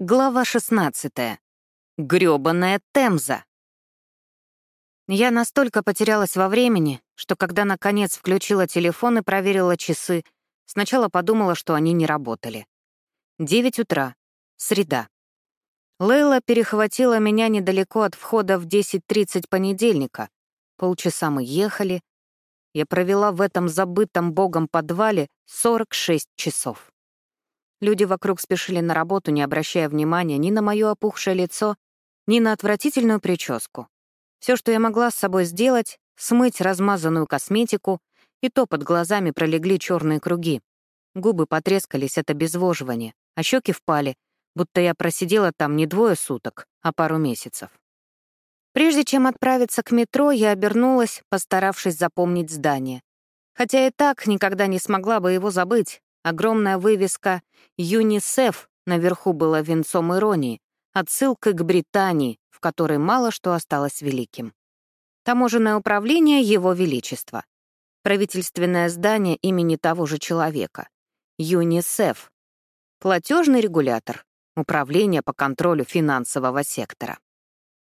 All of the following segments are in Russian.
Глава 16. Грёбаная Темза. Я настолько потерялась во времени, что когда наконец включила телефон и проверила часы, сначала подумала, что они не работали. Девять утра. Среда. Лейла перехватила меня недалеко от входа в 10.30 понедельника. Полчаса мы ехали. Я провела в этом забытом богом подвале 46 часов. Люди вокруг спешили на работу, не обращая внимания ни на мое опухшее лицо, ни на отвратительную прическу. Все, что я могла с собой сделать, смыть размазанную косметику, и то под глазами пролегли черные круги. Губы потрескались от обезвоживания, а щеки впали, будто я просидела там не двое суток, а пару месяцев. Прежде чем отправиться к метро, я обернулась, постаравшись запомнить здание. Хотя и так никогда не смогла бы его забыть, Огромная вывеска «ЮНИСЕФ» наверху была венцом иронии, отсылкой к Британии, в которой мало что осталось великим. Таможенное управление Его Величества. Правительственное здание имени того же человека. ЮНИСЕФ. Платежный регулятор. Управление по контролю финансового сектора.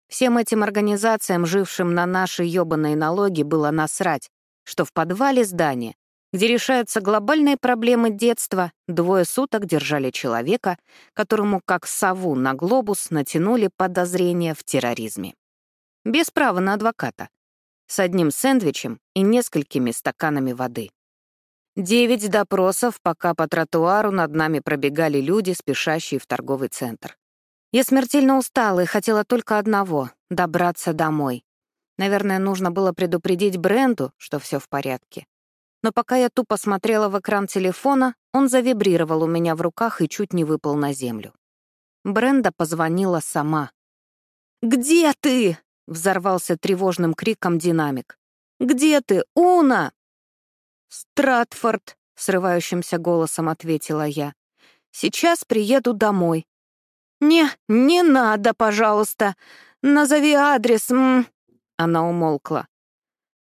Всем этим организациям, жившим на наши ёбаные налоги, было насрать, что в подвале здания где решаются глобальные проблемы детства, двое суток держали человека, которому как сову на глобус натянули подозрения в терроризме. Без права на адвоката. С одним сэндвичем и несколькими стаканами воды. Девять допросов, пока по тротуару над нами пробегали люди, спешащие в торговый центр. Я смертельно устала и хотела только одного — добраться домой. Наверное, нужно было предупредить Бренду, что все в порядке но пока я тупо смотрела в экран телефона, он завибрировал у меня в руках и чуть не выпал на землю. Бренда позвонила сама. «Где ты?» — взорвался тревожным криком динамик. «Где ты, Уна?» «Стратфорд», — срывающимся голосом ответила я. «Сейчас приеду домой». «Не, не надо, пожалуйста. Назови адрес, м...» Она умолкла.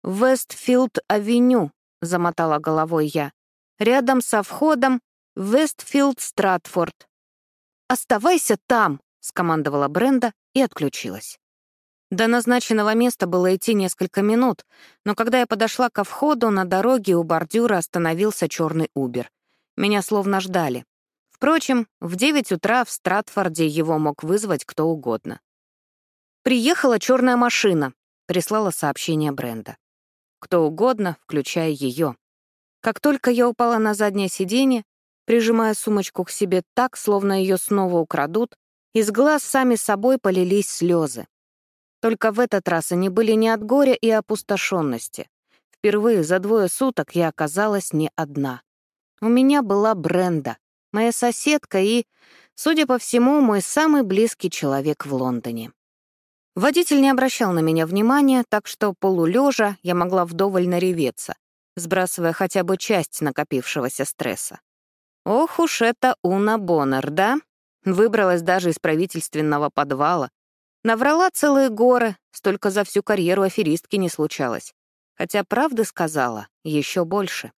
«Вестфилд-авеню», — замотала головой я. «Рядом со входом Вестфилд-Стратфорд». «Оставайся там!» — скомандовала Бренда и отключилась. До назначенного места было идти несколько минут, но когда я подошла ко входу, на дороге у бордюра остановился черный Убер. Меня словно ждали. Впрочем, в девять утра в Стратфорде его мог вызвать кто угодно. «Приехала черная машина», — прислала сообщение Бренда кто угодно, включая ее. Как только я упала на заднее сиденье, прижимая сумочку к себе так, словно ее снова украдут, из глаз сами собой полились слезы. Только в этот раз они были не от горя и опустошенности. Впервые за двое суток я оказалась не одна. У меня была Бренда, моя соседка и, судя по всему, мой самый близкий человек в Лондоне. Водитель не обращал на меня внимания, так что полулежа я могла вдоволь нареветься, сбрасывая хотя бы часть накопившегося стресса. Ох уж это Уна Боннер, да? Выбралась даже из правительственного подвала. Наврала целые горы, столько за всю карьеру аферистки не случалось. Хотя правды сказала еще больше.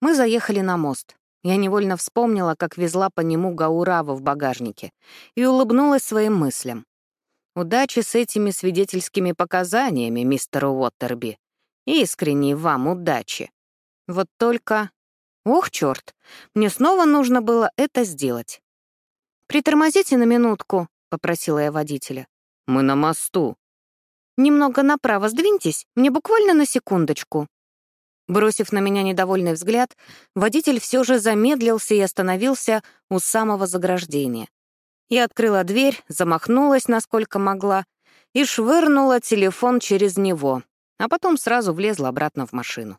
Мы заехали на мост. Я невольно вспомнила, как везла по нему Гаурава в багажнике, и улыбнулась своим мыслям. Удачи с этими свидетельскими показаниями, мистер Уоттерби. Искренней вам удачи. Вот только... Ох, черт, мне снова нужно было это сделать. «Притормозите на минутку», — попросила я водителя. «Мы на мосту». «Немного направо сдвиньтесь, мне буквально на секундочку». Бросив на меня недовольный взгляд, водитель все же замедлился и остановился у самого заграждения. Я открыла дверь, замахнулась, насколько могла, и швырнула телефон через него, а потом сразу влезла обратно в машину.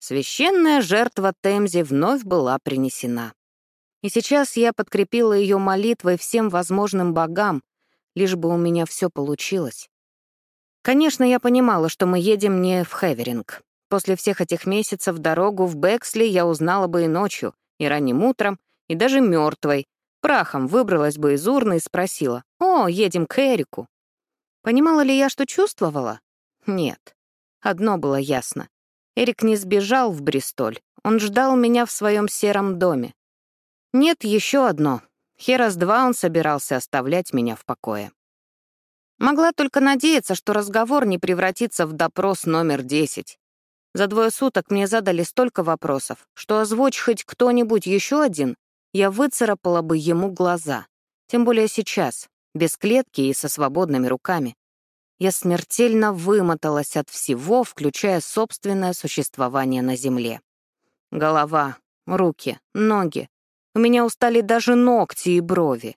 Священная жертва Темзи вновь была принесена. И сейчас я подкрепила ее молитвой всем возможным богам, лишь бы у меня все получилось. Конечно, я понимала, что мы едем не в Хеверинг. После всех этих месяцев дорогу в Бексли я узнала бы и ночью, и ранним утром, и даже мертвой, Прахом выбралась бы из урны и спросила, «О, едем к Эрику». Понимала ли я, что чувствовала? Нет. Одно было ясно. Эрик не сбежал в Бристоль. Он ждал меня в своем сером доме. Нет, еще одно. Херас-2 он собирался оставлять меня в покое. Могла только надеяться, что разговор не превратится в допрос номер 10. За двое суток мне задали столько вопросов, что озвучь хоть кто-нибудь еще один, я выцарапала бы ему глаза. Тем более сейчас, без клетки и со свободными руками. Я смертельно вымоталась от всего, включая собственное существование на Земле. Голова, руки, ноги. У меня устали даже ногти и брови.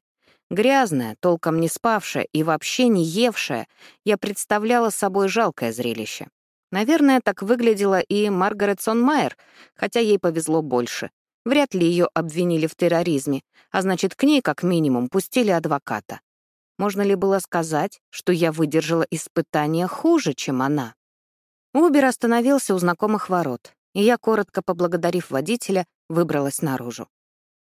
Грязная, толком не спавшая и вообще не евшая, я представляла собой жалкое зрелище. Наверное, так выглядела и Маргарет Сонмайер, хотя ей повезло больше. Вряд ли ее обвинили в терроризме, а значит, к ней как минимум пустили адвоката. Можно ли было сказать, что я выдержала испытание хуже, чем она? Убер остановился у знакомых ворот, и я, коротко поблагодарив водителя, выбралась наружу.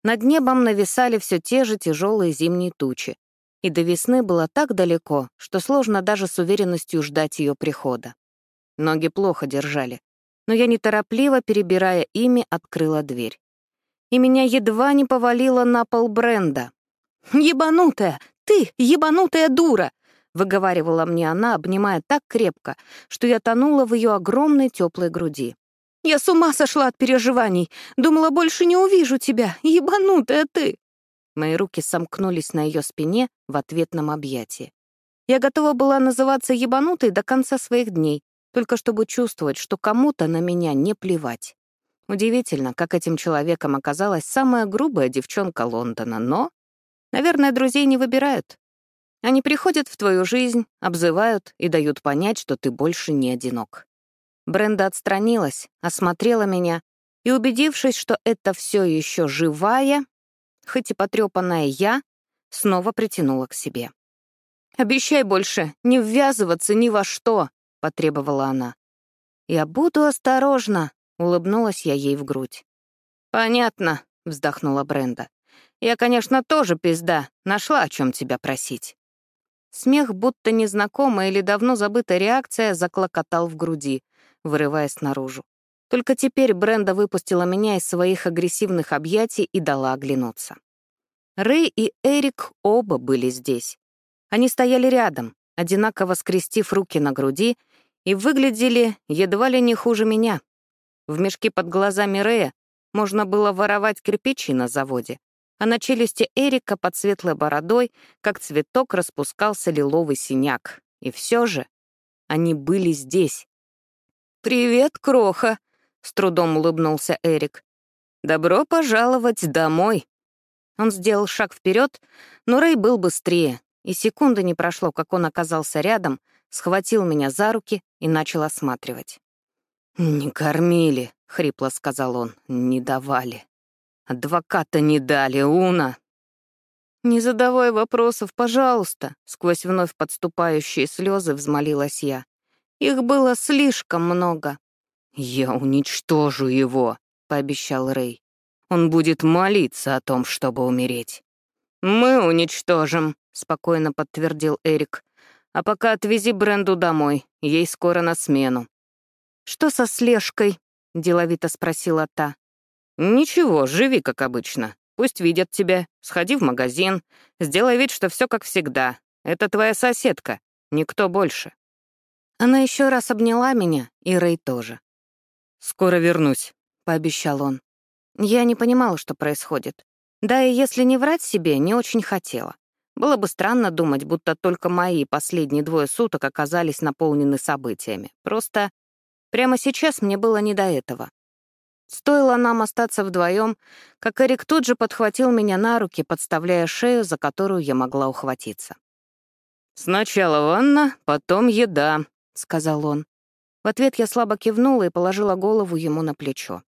Над небом нависали все те же тяжелые зимние тучи, и до весны было так далеко, что сложно даже с уверенностью ждать ее прихода. Ноги плохо держали, но я неторопливо, перебирая ими, открыла дверь. И меня едва не повалило на пол бренда. «Ебанутая! ты, ебанутая дура!» — выговаривала мне она, обнимая так крепко, что я тонула в ее огромной теплой груди. «Я с ума сошла от переживаний. Думала, больше не увижу тебя. Ебанутая ты!» Мои руки сомкнулись на ее спине в ответном объятии. Я готова была называться ебанутой до конца своих дней, только чтобы чувствовать, что кому-то на меня не плевать. Удивительно, как этим человеком оказалась самая грубая девчонка Лондона, но Наверное, друзей не выбирают. Они приходят в твою жизнь, обзывают и дают понять, что ты больше не одинок. Бренда отстранилась, осмотрела меня и, убедившись, что это все еще живая, хоть и потрепанная я, снова притянула к себе. «Обещай больше не ввязываться ни во что», — потребовала она. «Я буду осторожна», — улыбнулась я ей в грудь. «Понятно», — вздохнула Бренда. Я, конечно, тоже пизда, нашла о чем тебя просить». Смех, будто незнакомая или давно забытая реакция, заклокотал в груди, вырываясь наружу. Только теперь Бренда выпустила меня из своих агрессивных объятий и дала оглянуться. Рэй и Эрик оба были здесь. Они стояли рядом, одинаково скрестив руки на груди, и выглядели едва ли не хуже меня. В мешке под глазами Рэя можно было воровать кирпичи на заводе, а на челюсти Эрика под светлой бородой, как цветок, распускался лиловый синяк. И все же они были здесь. «Привет, Кроха!» — с трудом улыбнулся Эрик. «Добро пожаловать домой!» Он сделал шаг вперед, но Рэй был быстрее, и секунды не прошло, как он оказался рядом, схватил меня за руки и начал осматривать. «Не кормили», — хрипло сказал он, — «не давали». Адвоката не дали, Уна!» «Не задавай вопросов, пожалуйста», — сквозь вновь подступающие слезы взмолилась я. «Их было слишком много». «Я уничтожу его», — пообещал Рэй. «Он будет молиться о том, чтобы умереть». «Мы уничтожим», — спокойно подтвердил Эрик. «А пока отвези Бренду домой, ей скоро на смену». «Что со слежкой?» — деловито спросила та. «Ничего, живи как обычно. Пусть видят тебя. Сходи в магазин. Сделай вид, что все как всегда. Это твоя соседка. Никто больше». Она еще раз обняла меня, и Рэй тоже. «Скоро вернусь», — пообещал он. Я не понимала, что происходит. Да и если не врать себе, не очень хотела. Было бы странно думать, будто только мои последние двое суток оказались наполнены событиями. Просто прямо сейчас мне было не до этого. Стоило нам остаться вдвоем, как Эрик тут же подхватил меня на руки, подставляя шею, за которую я могла ухватиться. «Сначала ванна, потом еда», — сказал он. В ответ я слабо кивнула и положила голову ему на плечо.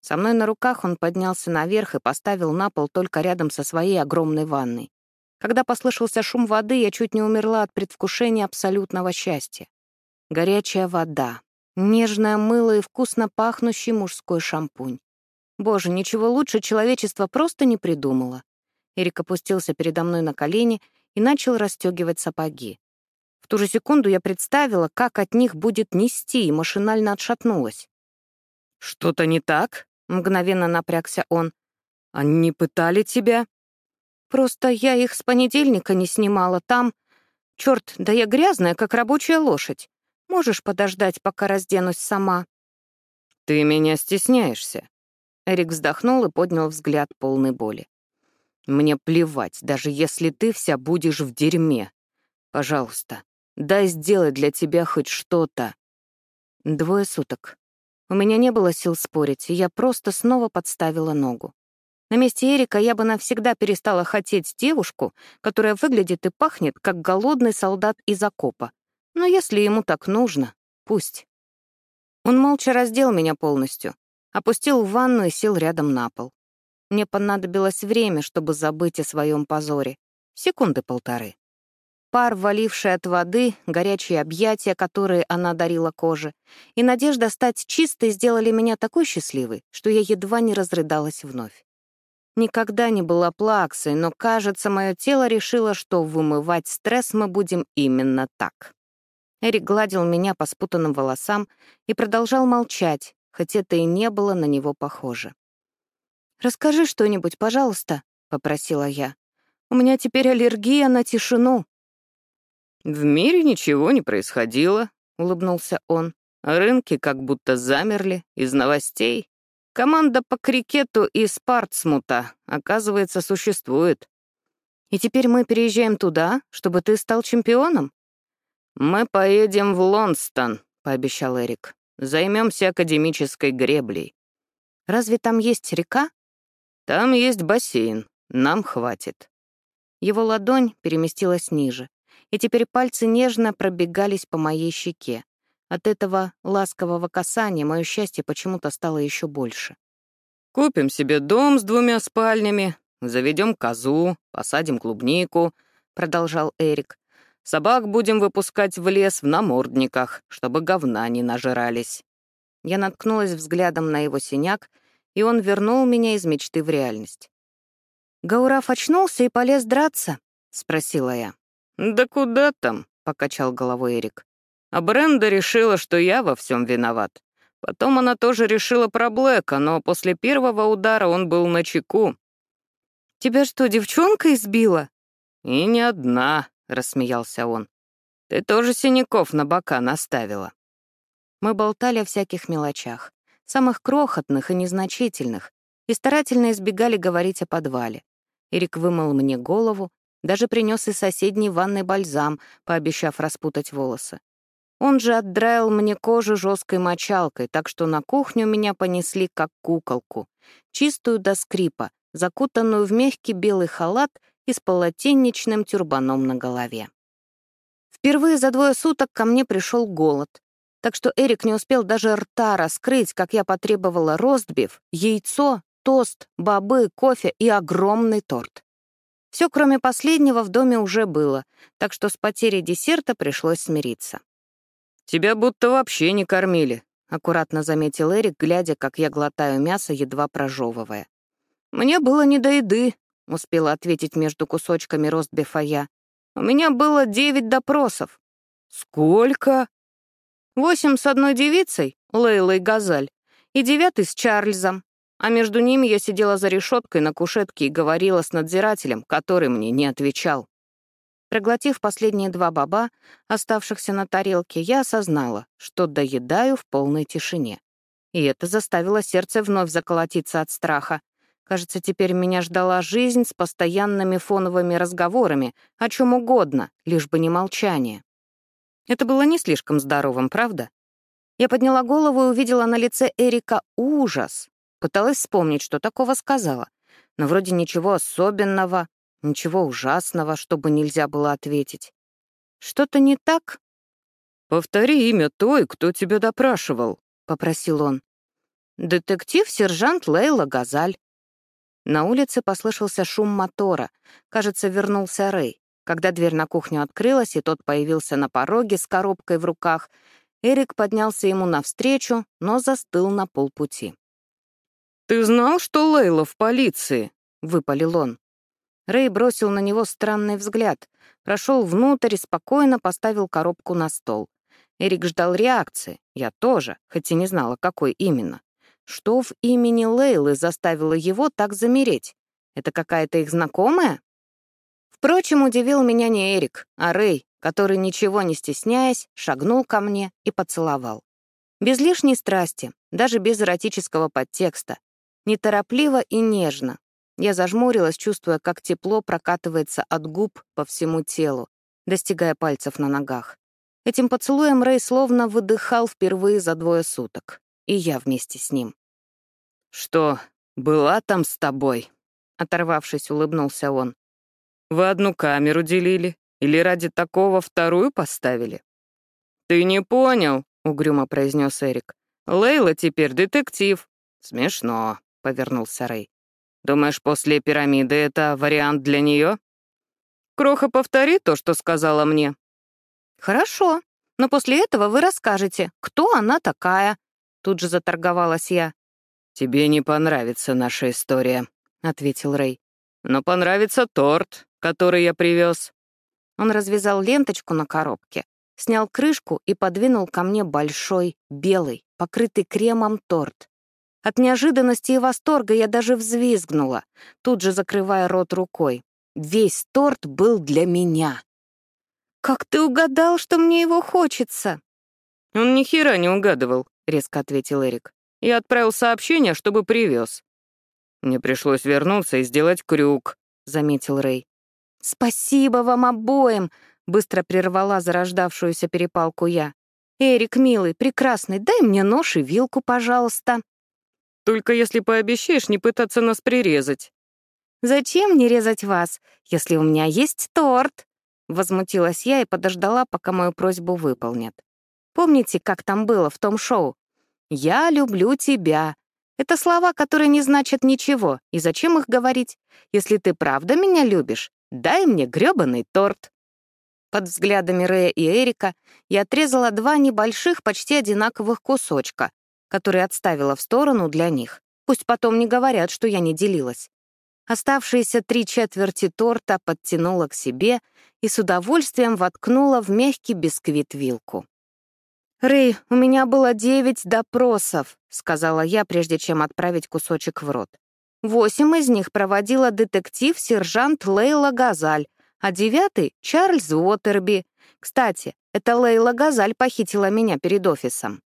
Со мной на руках он поднялся наверх и поставил на пол только рядом со своей огромной ванной. Когда послышался шум воды, я чуть не умерла от предвкушения абсолютного счастья. Горячая вода, Нежное мыло и вкусно пахнущий мужской шампунь. Боже, ничего лучше человечество просто не придумало. Эрик опустился передо мной на колени и начал расстегивать сапоги. В ту же секунду я представила, как от них будет нести, и машинально отшатнулась. «Что-то не так?» — мгновенно напрягся он. «Они пытали тебя?» Просто я их с понедельника не снимала там. Черт, да я грязная, как рабочая лошадь. Можешь подождать, пока разденусь сама?» «Ты меня стесняешься?» Эрик вздохнул и поднял взгляд полный боли. «Мне плевать, даже если ты вся будешь в дерьме. Пожалуйста, дай сделать для тебя хоть что-то». Двое суток. У меня не было сил спорить, и я просто снова подставила ногу. На месте Эрика я бы навсегда перестала хотеть девушку, которая выглядит и пахнет, как голодный солдат из окопа. Но если ему так нужно, пусть. Он молча раздел меня полностью, опустил в ванну и сел рядом на пол. Мне понадобилось время, чтобы забыть о своем позоре. Секунды полторы. Пар, валивший от воды, горячие объятия, которые она дарила коже, и надежда стать чистой сделали меня такой счастливой, что я едва не разрыдалась вновь. Никогда не была плаксой, но, кажется, мое тело решило, что вымывать стресс мы будем именно так. Эрик гладил меня по спутанным волосам и продолжал молчать, хоть это и не было на него похоже. «Расскажи что-нибудь, пожалуйста», — попросила я. «У меня теперь аллергия на тишину». «В мире ничего не происходило», — улыбнулся он. «Рынки как будто замерли из новостей. Команда по крикету из Партсмута, оказывается, существует». «И теперь мы переезжаем туда, чтобы ты стал чемпионом?» «Мы поедем в Лонстон», — пообещал Эрик. «Займемся академической греблей». «Разве там есть река?» «Там есть бассейн. Нам хватит». Его ладонь переместилась ниже, и теперь пальцы нежно пробегались по моей щеке. От этого ласкового касания мое счастье почему-то стало еще больше. «Купим себе дом с двумя спальнями, заведем козу, посадим клубнику», — продолжал Эрик. Собак будем выпускать в лес в намордниках, чтобы говна не нажирались». Я наткнулась взглядом на его синяк, и он вернул меня из мечты в реальность. «Гаураф очнулся и полез драться?» — спросила я. «Да куда там?» — покачал головой Эрик. «А Бренда решила, что я во всем виноват. Потом она тоже решила про Блэка, но после первого удара он был на чеку. «Тебя что, девчонка избила?» «И не одна», — рассмеялся он. «Ты тоже синяков на бока наставила». Мы болтали о всяких мелочах, самых крохотных и незначительных, и старательно избегали говорить о подвале. Эрик вымыл мне голову, даже принес из соседней ванной бальзам, пообещав распутать волосы. Он же отдраил мне кожу жесткой мочалкой, так что на кухню меня понесли как куколку, чистую до скрипа, закутанную в мягкий белый халат и с полотенничным тюрбаном на голове. Впервые за двое суток ко мне пришел голод, так что Эрик не успел даже рта раскрыть, как я потребовала ростбиф, яйцо, тост, бобы, кофе и огромный торт. Все, кроме последнего, в доме уже было, так что с потерей десерта пришлось смириться. «Тебя будто вообще не кормили», — аккуратно заметил Эрик, глядя, как я глотаю мясо, едва прожевывая. «Мне было не до еды», — успела ответить между кусочками ростбифа я. «У меня было девять допросов». «Сколько?» «Восемь с одной девицей, Лейлой Газаль, и девятый с Чарльзом. А между ними я сидела за решеткой на кушетке и говорила с надзирателем, который мне не отвечал». Проглотив последние два баба, оставшихся на тарелке, я осознала, что доедаю в полной тишине. И это заставило сердце вновь заколотиться от страха. Кажется, теперь меня ждала жизнь с постоянными фоновыми разговорами, о чем угодно, лишь бы не молчание. Это было не слишком здоровым, правда? Я подняла голову и увидела на лице Эрика ужас. Пыталась вспомнить, что такого сказала. Но вроде ничего особенного, ничего ужасного, чтобы нельзя было ответить. Что-то не так? «Повтори имя той, кто тебя допрашивал», — попросил он. «Детектив-сержант Лейла Газаль». На улице послышался шум мотора. Кажется, вернулся Рэй. Когда дверь на кухню открылась, и тот появился на пороге с коробкой в руках, Эрик поднялся ему навстречу, но застыл на полпути. «Ты знал, что Лейла в полиции?» — выпалил он. Рэй бросил на него странный взгляд, прошел внутрь и спокойно поставил коробку на стол. Эрик ждал реакции, я тоже, хоть и не знала, какой именно. Что в имени Лейлы заставило его так замереть? Это какая-то их знакомая? Впрочем, удивил меня не Эрик, а Рэй, который, ничего не стесняясь, шагнул ко мне и поцеловал. Без лишней страсти, даже без эротического подтекста. Неторопливо и нежно. Я зажмурилась, чувствуя, как тепло прокатывается от губ по всему телу, достигая пальцев на ногах. Этим поцелуем Рэй словно выдыхал впервые за двое суток. И я вместе с ним. «Что, была там с тобой?» Оторвавшись, улыбнулся он. «Вы одну камеру делили? Или ради такого вторую поставили?» «Ты не понял», — угрюмо произнес Эрик. «Лейла теперь детектив». «Смешно», — повернулся Рэй. «Думаешь, после пирамиды это вариант для нее? «Кроха, повтори то, что сказала мне». «Хорошо, но после этого вы расскажете, кто она такая», — тут же заторговалась я. «Тебе не понравится наша история», — ответил Рэй. «Но понравится торт, который я привез. Он развязал ленточку на коробке, снял крышку и подвинул ко мне большой, белый, покрытый кремом торт. От неожиданности и восторга я даже взвизгнула, тут же закрывая рот рукой. Весь торт был для меня. «Как ты угадал, что мне его хочется?» «Он ни хера не угадывал», — резко ответил Эрик. «Я отправил сообщение, чтобы привез». «Мне пришлось вернуться и сделать крюк», — заметил Рэй. «Спасибо вам обоим!» — быстро прервала зарождавшуюся перепалку я. «Эрик, милый, прекрасный, дай мне нож и вилку, пожалуйста». «Только если пообещаешь не пытаться нас прирезать». «Зачем мне резать вас, если у меня есть торт?» Возмутилась я и подождала, пока мою просьбу выполнят. «Помните, как там было в том шоу? «Я люблю тебя». Это слова, которые не значат ничего, и зачем их говорить? Если ты правда меня любишь, Дай мне грёбаный торт. Под взглядами Рэя и Эрика я отрезала два небольших, почти одинаковых кусочка, которые отставила в сторону для них. Пусть потом не говорят, что я не делилась. Оставшиеся три четверти торта подтянула к себе и с удовольствием воткнула в мягкий бисквит вилку. «Рэй, у меня было девять допросов», — сказала я, прежде чем отправить кусочек в рот. Восемь из них проводила детектив-сержант Лейла Газаль, а девятый — Чарльз Уотерби. Кстати, это Лейла Газаль похитила меня перед офисом.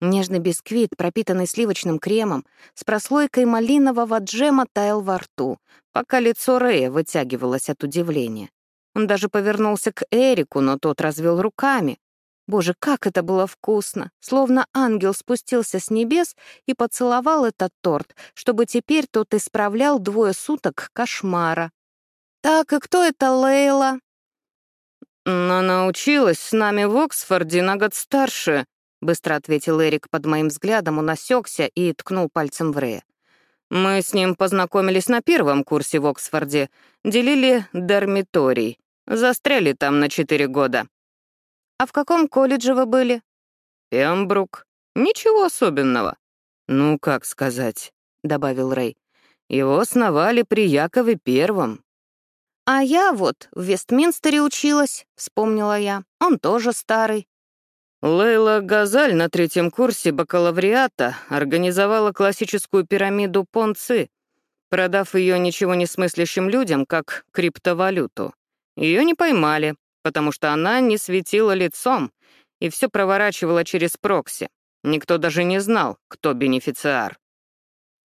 Нежный бисквит, пропитанный сливочным кремом, с прослойкой малинового джема таял во рту, пока лицо Рэя вытягивалось от удивления. Он даже повернулся к Эрику, но тот развел руками, Боже, как это было вкусно! Словно ангел спустился с небес и поцеловал этот торт, чтобы теперь тот исправлял двое суток кошмара. «Так, и кто это Лейла?» «Она училась с нами в Оксфорде на год старше», — быстро ответил Эрик под моим взглядом, он осекся и ткнул пальцем в Рея. «Мы с ним познакомились на первом курсе в Оксфорде, делили дармиторий, застряли там на четыре года. «А в каком колледже вы были?» «Пембрук. Ничего особенного». «Ну, как сказать», — добавил Рэй. «Его основали при Якове Первом». «А я вот в Вестминстере училась», — вспомнила я. «Он тоже старый». Лейла Газаль на третьем курсе бакалавриата организовала классическую пирамиду Понци, продав ее ничего не смыслящим людям как криптовалюту. Ее не поймали, потому что она не светила лицом и все проворачивала через прокси. Никто даже не знал, кто бенефициар.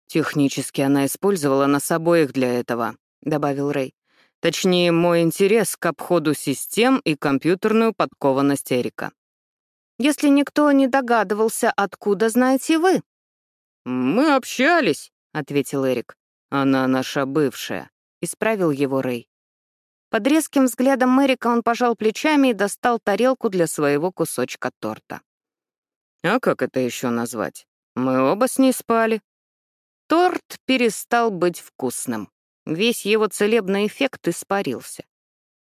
«Технически она использовала нас обоих для этого», — добавил Рэй. «Точнее, мой интерес к обходу систем и компьютерную подкованность Эрика». «Если никто не догадывался, откуда знаете вы?» «Мы общались», — ответил Эрик. «Она наша бывшая», — исправил его Рэй. Под резким взглядом Мэрика он пожал плечами и достал тарелку для своего кусочка торта. «А как это еще назвать? Мы оба с ней спали». Торт перестал быть вкусным. Весь его целебный эффект испарился.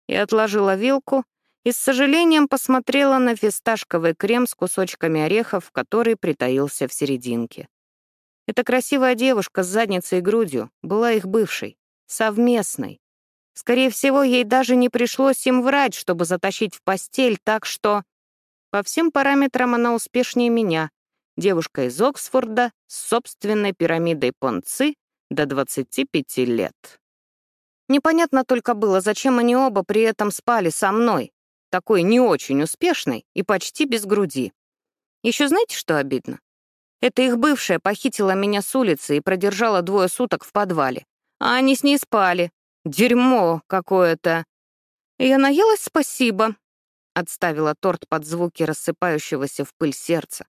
Я отложила вилку и с сожалением посмотрела на фисташковый крем с кусочками орехов, который притаился в серединке. Эта красивая девушка с задницей и грудью была их бывшей, совместной, Скорее всего, ей даже не пришлось им врать, чтобы затащить в постель, так что... По всем параметрам она успешнее меня. Девушка из Оксфорда с собственной пирамидой Понци до 25 лет. Непонятно только было, зачем они оба при этом спали со мной, такой не очень успешной и почти без груди. Еще знаете, что обидно? Это их бывшая похитила меня с улицы и продержала двое суток в подвале. А они с ней спали. Дерьмо какое-то. Я наелась, спасибо. Отставила торт под звуки рассыпающегося в пыль сердца.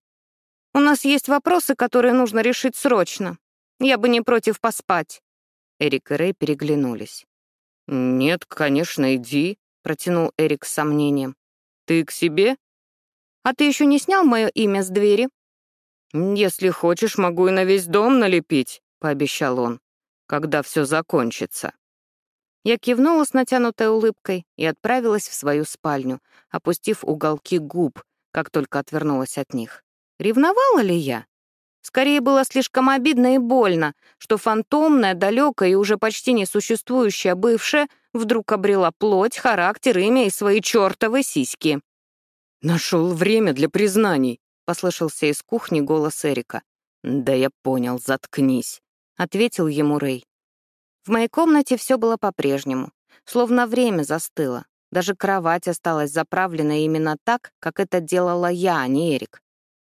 У нас есть вопросы, которые нужно решить срочно. Я бы не против поспать. Эрик и Рэй переглянулись. «Нет, конечно, иди», — протянул Эрик с сомнением. «Ты к себе?» «А ты еще не снял мое имя с двери?» «Если хочешь, могу и на весь дом налепить», — пообещал он, «когда все закончится». Я кивнула с натянутой улыбкой и отправилась в свою спальню, опустив уголки губ, как только отвернулась от них. Ревновала ли я? Скорее было слишком обидно и больно, что фантомная, далекая и уже почти несуществующая бывшая вдруг обрела плоть, характер, имя и свои чертовы сиськи. «Нашел время для признаний», — послышался из кухни голос Эрика. «Да я понял, заткнись», — ответил ему Рэй. В моей комнате все было по-прежнему, словно время застыло. Даже кровать осталась заправлена именно так, как это делала я, а не Эрик.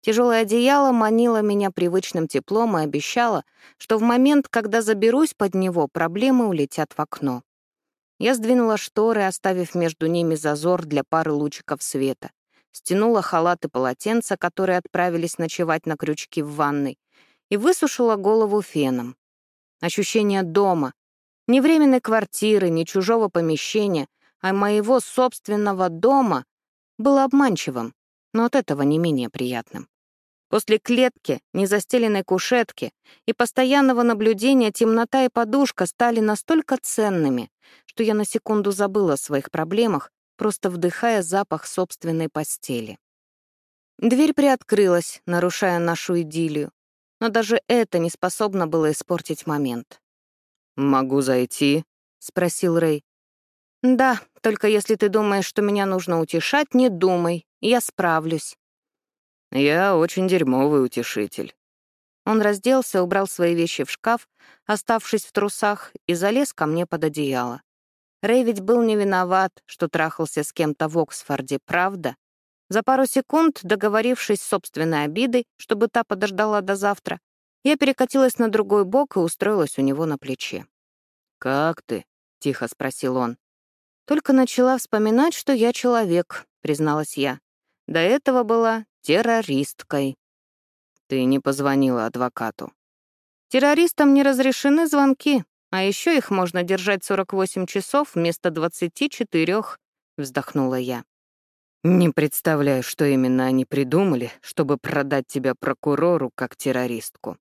Тяжелое одеяло манило меня привычным теплом и обещало, что в момент, когда заберусь под него, проблемы улетят в окно. Я сдвинула шторы, оставив между ними зазор для пары лучиков света. Стянула халат и полотенца, которые отправились ночевать на крючки в ванной, и высушила голову феном. Ощущение дома, не временной квартиры, не чужого помещения, а моего собственного дома было обманчивым но от этого не менее приятным. После клетки, незастеленной кушетки и постоянного наблюдения темнота и подушка стали настолько ценными, что я на секунду забыла о своих проблемах, просто вдыхая запах собственной постели. Дверь приоткрылась, нарушая нашу идиллию, но даже это не способно было испортить момент. «Могу зайти?» — спросил Рэй. «Да, только если ты думаешь, что меня нужно утешать, не думай. Я справлюсь». «Я очень дерьмовый утешитель». Он разделся, убрал свои вещи в шкаф, оставшись в трусах, и залез ко мне под одеяло. Рэй ведь был не виноват, что трахался с кем-то в Оксфорде, правда? За пару секунд, договорившись с собственной обидой, чтобы та подождала до завтра, я перекатилась на другой бок и устроилась у него на плече. «Как ты?» — тихо спросил он. Только начала вспоминать, что я человек, призналась я. До этого была террористкой. Ты не позвонила адвокату. Террористам не разрешены звонки, а еще их можно держать 48 часов вместо 24, вздохнула я. Не представляю, что именно они придумали, чтобы продать тебя прокурору как террористку.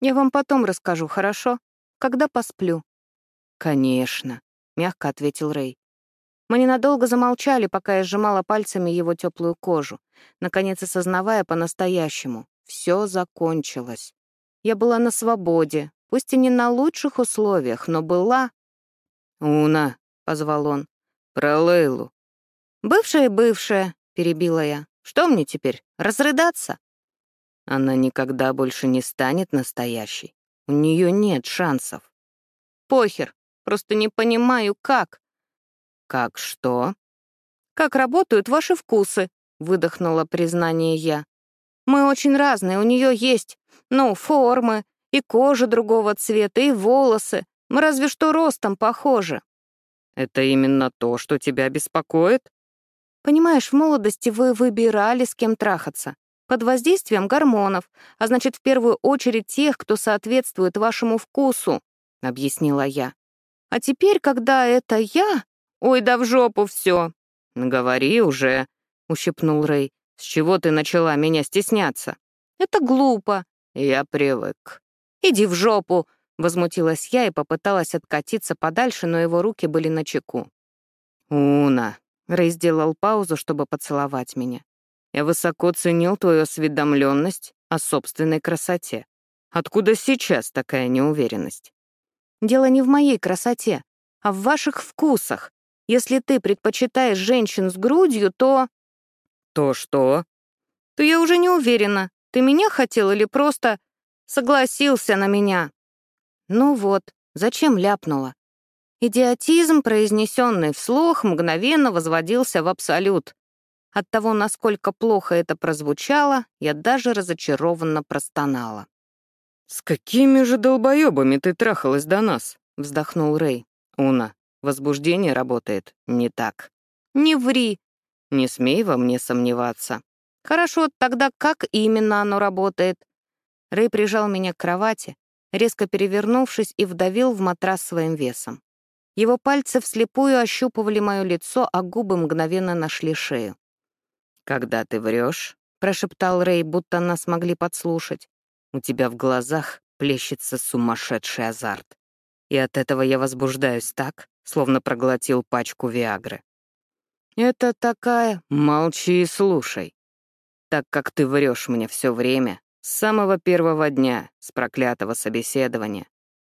Я вам потом расскажу, хорошо? Когда посплю. Конечно, мягко ответил Рэй. Мы ненадолго замолчали, пока я сжимала пальцами его теплую кожу, наконец осознавая по-настоящему. Все закончилось. Я была на свободе, пусть и не на лучших условиях, но была... «Уна», — позвал он, — «про Лейлу». «Бывшая бывшая», — перебила я. «Что мне теперь, разрыдаться?» Она никогда больше не станет настоящей. У нее нет шансов. Похер, просто не понимаю, как. «Как что?» «Как работают ваши вкусы?» — выдохнула признание я. «Мы очень разные, у нее есть, ну, формы, и кожа другого цвета, и волосы. Мы разве что ростом похожи». «Это именно то, что тебя беспокоит?» «Понимаешь, в молодости вы выбирали, с кем трахаться. Под воздействием гормонов, а значит, в первую очередь тех, кто соответствует вашему вкусу», — объяснила я. «А теперь, когда это я, «Ой, да в жопу все!» «Говори уже», — ущипнул Рэй. «С чего ты начала меня стесняться?» «Это глупо». «Я привык». «Иди в жопу», — возмутилась я и попыталась откатиться подальше, но его руки были на чеку. «Уна», — Рэй сделал паузу, чтобы поцеловать меня. «Я высоко ценил твою осведомленность о собственной красоте. Откуда сейчас такая неуверенность?» «Дело не в моей красоте, а в ваших вкусах. Если ты предпочитаешь женщин с грудью, то...» «То что?» «То я уже не уверена, ты меня хотел или просто согласился на меня?» «Ну вот, зачем ляпнула?» Идиотизм, произнесенный вслух, мгновенно возводился в абсолют. От того, насколько плохо это прозвучало, я даже разочарованно простонала. «С какими же долбоебами ты трахалась до нас?» — вздохнул Рэй. «Уна, возбуждение работает не так». «Не ври». «Не смей во мне сомневаться». «Хорошо, тогда как именно оно работает?» Рэй прижал меня к кровати, резко перевернувшись и вдавил в матрас своим весом. Его пальцы вслепую ощупывали мое лицо, а губы мгновенно нашли шею. «Когда ты врешь, прошептал Рэй, будто нас могли подслушать, «у тебя в глазах плещется сумасшедший азарт. И от этого я возбуждаюсь так, словно проглотил пачку Виагры. Это такая «молчи и слушай». Так как ты врешь мне все время, с самого первого дня, с проклятого собеседования,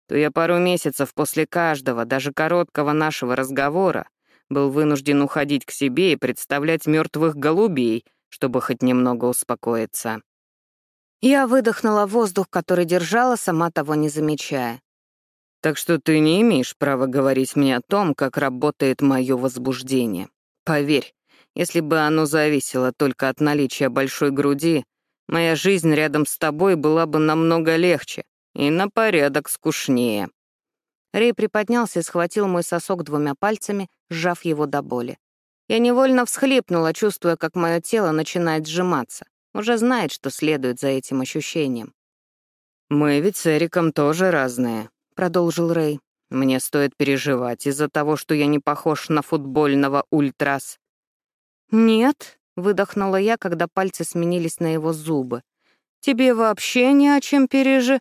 то я пару месяцев после каждого, даже короткого нашего разговора, был вынужден уходить к себе и представлять мертвых голубей, чтобы хоть немного успокоиться. Я выдохнула воздух, который держала, сама того не замечая. Так что ты не имеешь права говорить мне о том, как работает мое возбуждение. Поверь, если бы оно зависело только от наличия большой груди, моя жизнь рядом с тобой была бы намного легче и на порядок скучнее. Рэй приподнялся и схватил мой сосок двумя пальцами, сжав его до боли. Я невольно всхлипнула, чувствуя, как мое тело начинает сжиматься. Уже знает, что следует за этим ощущением. «Мы ведь с Эриком тоже разные», — продолжил Рэй. «Мне стоит переживать из-за того, что я не похож на футбольного ультрас». «Нет», — выдохнула я, когда пальцы сменились на его зубы. «Тебе вообще не о чем пережи...»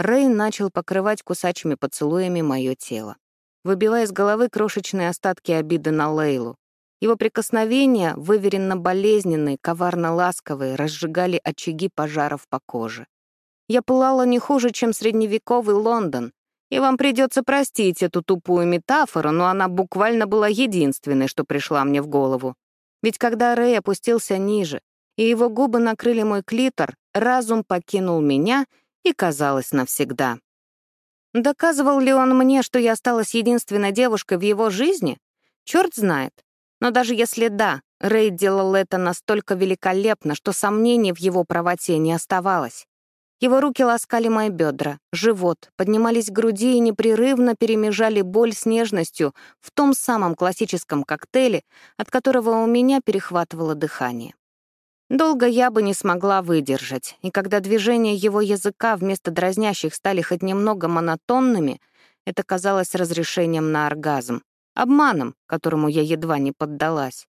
Рэй начал покрывать кусачими поцелуями мое тело, выбивая из головы крошечные остатки обиды на Лейлу. Его прикосновения, выверенно болезненные, коварно ласковые, разжигали очаги пожаров по коже. Я пылала не хуже, чем средневековый Лондон, и вам придется простить эту тупую метафору, но она буквально была единственной, что пришла мне в голову. Ведь когда Рэй опустился ниже, и его губы накрыли мой клитор, разум покинул меня и, казалось, навсегда. Доказывал ли он мне, что я осталась единственной девушкой в его жизни? Черт знает. Но даже если да, Рэй делал это настолько великолепно, что сомнений в его правоте не оставалось. Его руки ласкали мои бедра, живот, поднимались к груди и непрерывно перемежали боль с нежностью в том самом классическом коктейле, от которого у меня перехватывало дыхание. Долго я бы не смогла выдержать, и когда движения его языка вместо дразнящих стали хоть немного монотонными, это казалось разрешением на оргазм, обманом, которому я едва не поддалась.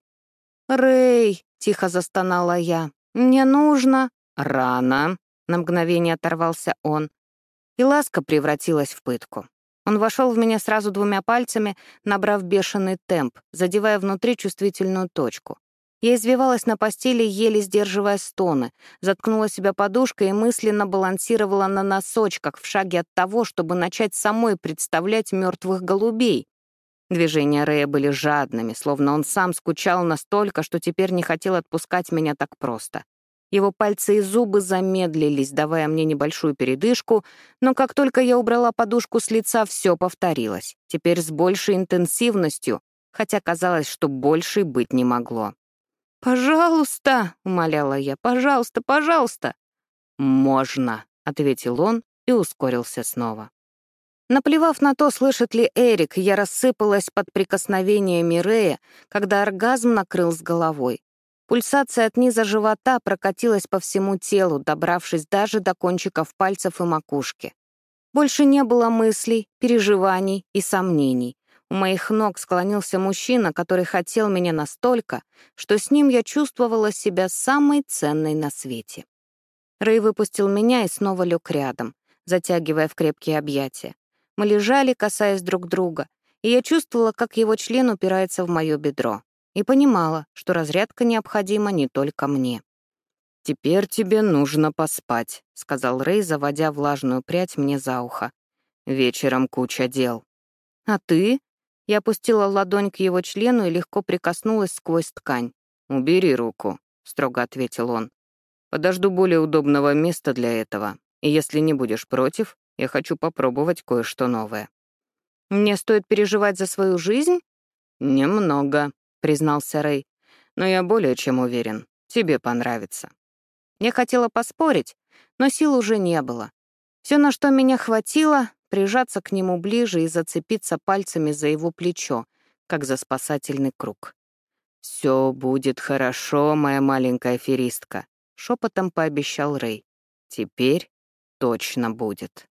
«Рэй!» — тихо застонала я. «Мне нужно...» «Рано!» — на мгновение оторвался он. И ласка превратилась в пытку. Он вошел в меня сразу двумя пальцами, набрав бешеный темп, задевая внутри чувствительную точку. Я извивалась на постели, еле сдерживая стоны, заткнула себя подушкой и мысленно балансировала на носочках в шаге от того, чтобы начать самой представлять мертвых голубей. Движения Рэя были жадными, словно он сам скучал настолько, что теперь не хотел отпускать меня так просто. Его пальцы и зубы замедлились, давая мне небольшую передышку, но как только я убрала подушку с лица, все повторилось, теперь с большей интенсивностью, хотя казалось, что большей быть не могло. «Пожалуйста», — умоляла я, — «пожалуйста, пожалуйста». «Можно», — ответил он и ускорился снова. Наплевав на то, слышит ли Эрик, я рассыпалась под прикосновение Мирея, когда оргазм накрыл с головой. Пульсация от низа живота прокатилась по всему телу, добравшись даже до кончиков пальцев и макушки. Больше не было мыслей, переживаний и сомнений. У моих ног склонился мужчина, который хотел меня настолько, что с ним я чувствовала себя самой ценной на свете. Рэй выпустил меня и снова лег рядом, затягивая в крепкие объятия. Мы лежали, касаясь друг друга, и я чувствовала, как его член упирается в мое бедро, и понимала, что разрядка необходима не только мне. «Теперь тебе нужно поспать», — сказал Рэй, заводя влажную прядь мне за ухо. «Вечером куча дел». «А ты?» Я опустила ладонь к его члену и легко прикоснулась сквозь ткань. «Убери руку», — строго ответил он. «Подожду более удобного места для этого, и если не будешь против, я хочу попробовать кое-что новое». Мне стоит переживать за свою жизнь? Немного, признался Рэй. Но я более чем уверен, тебе понравится. Я хотела поспорить, но сил уже не было. Все, на что меня хватило, прижаться к нему ближе и зацепиться пальцами за его плечо, как за спасательный круг. «Все будет хорошо, моя маленькая аферистка», — шепотом пообещал Рэй. «Теперь точно будет».